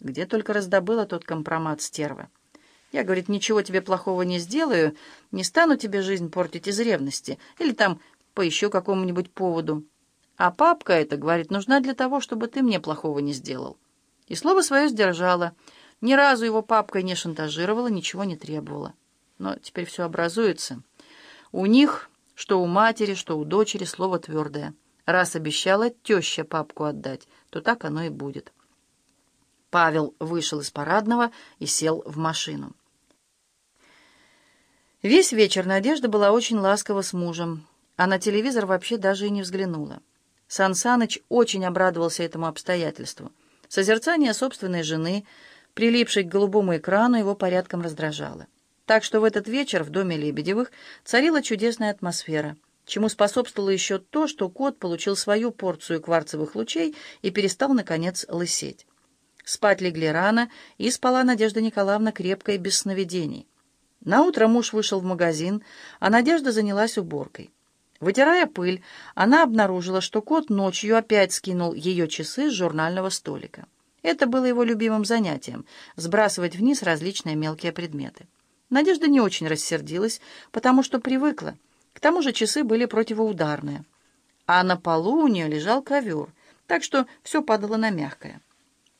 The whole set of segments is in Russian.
Где только раздобыла тот компромат стерва. Я, говорит, ничего тебе плохого не сделаю, не стану тебе жизнь портить из ревности или там по еще какому-нибудь поводу. А папка это, говорит, нужна для того, чтобы ты мне плохого не сделал. И слово свое сдержала. Ни разу его папкой не шантажировала, ничего не требовала. Но теперь все образуется. У них, что у матери, что у дочери, слово твердое. Раз обещала теща папку отдать, то так оно и будет. Павел вышел из парадного и сел в машину. Весь вечер Надежда была очень ласкова с мужем, а на телевизор вообще даже и не взглянула. Сан Саныч очень обрадовался этому обстоятельству. Созерцание собственной жены, прилипшей к голубому экрану, его порядком раздражало. Так что в этот вечер в доме Лебедевых царила чудесная атмосфера, чему способствовало еще то, что кот получил свою порцию кварцевых лучей и перестал, наконец, лысеть. Спать легли рано, и спала Надежда Николаевна крепко и без сновидений. Наутро муж вышел в магазин, а Надежда занялась уборкой. Вытирая пыль, она обнаружила, что кот ночью опять скинул ее часы с журнального столика. Это было его любимым занятием — сбрасывать вниз различные мелкие предметы. Надежда не очень рассердилась, потому что привыкла. К тому же часы были противоударные. А на полу у нее лежал ковер, так что все падало на мягкое.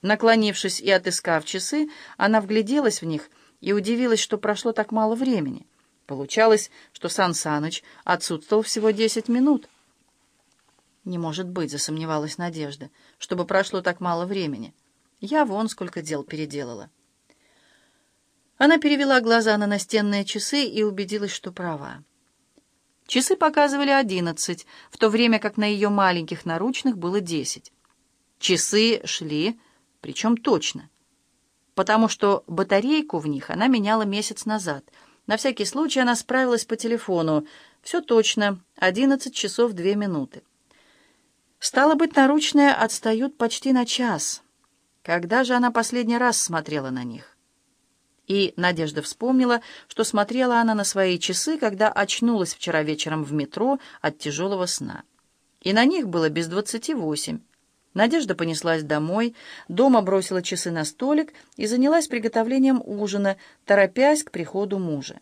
Наклонившись и отыскав часы, она вгляделась в них и удивилась, что прошло так мало времени. Получалось, что Сан Саныч отсутствовал всего десять минут. «Не может быть», — засомневалась Надежда, — «чтобы прошло так мало времени. Я вон сколько дел переделала». Она перевела глаза на настенные часы и убедилась, что права. Часы показывали одиннадцать, в то время как на ее маленьких наручных было десять. Часы шли, причем точно, потому что батарейку в них она меняла месяц назад — на всякий случай она справилась по телефону. Все точно, одиннадцать часов две минуты. Стало быть, наручные отстают почти на час. Когда же она последний раз смотрела на них? И Надежда вспомнила, что смотрела она на свои часы, когда очнулась вчера вечером в метро от тяжелого сна. И на них было без двадцати восемь. Надежда понеслась домой, дома бросила часы на столик и занялась приготовлением ужина, торопясь к приходу мужа.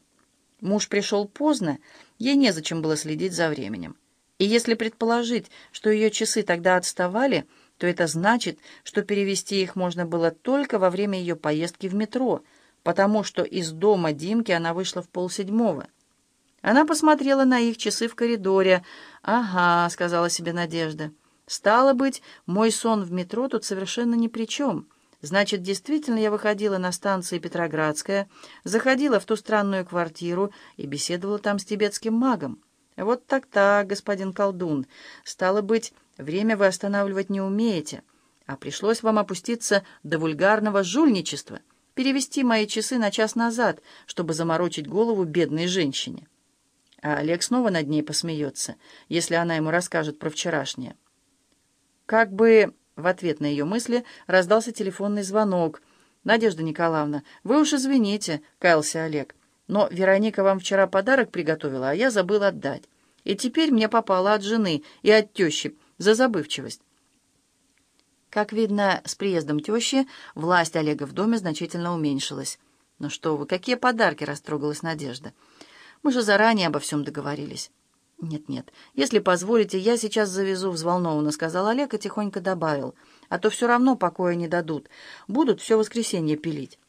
Муж пришел поздно, ей незачем было следить за временем. И если предположить, что ее часы тогда отставали, то это значит, что перевести их можно было только во время ее поездки в метро, потому что из дома Димки она вышла в полседьмого. Она посмотрела на их часы в коридоре. «Ага», — сказала себе Надежда, — Стало быть, мой сон в метро тут совершенно ни при чем. Значит, действительно я выходила на станции Петроградская, заходила в ту странную квартиру и беседовала там с тибетским магом. Вот так-так, господин колдун. Стало быть, время вы останавливать не умеете, а пришлось вам опуститься до вульгарного жульничества, перевести мои часы на час назад, чтобы заморочить голову бедной женщине. А Олег снова над ней посмеется, если она ему расскажет про вчерашнее. Как бы в ответ на ее мысли раздался телефонный звонок. «Надежда Николаевна, вы уж извините», — каялся Олег. «Но Вероника вам вчера подарок приготовила, а я забыл отдать. И теперь мне попало от жены и от тещи за забывчивость». Как видно, с приездом тещи власть Олега в доме значительно уменьшилась. «Ну что вы, какие подарки?» — растрогалась Надежда. «Мы же заранее обо всем договорились». «Нет-нет, если позволите, я сейчас завезу взволнованно», — сказал Олег и тихонько добавил. «А то все равно покоя не дадут. Будут все воскресенье пилить».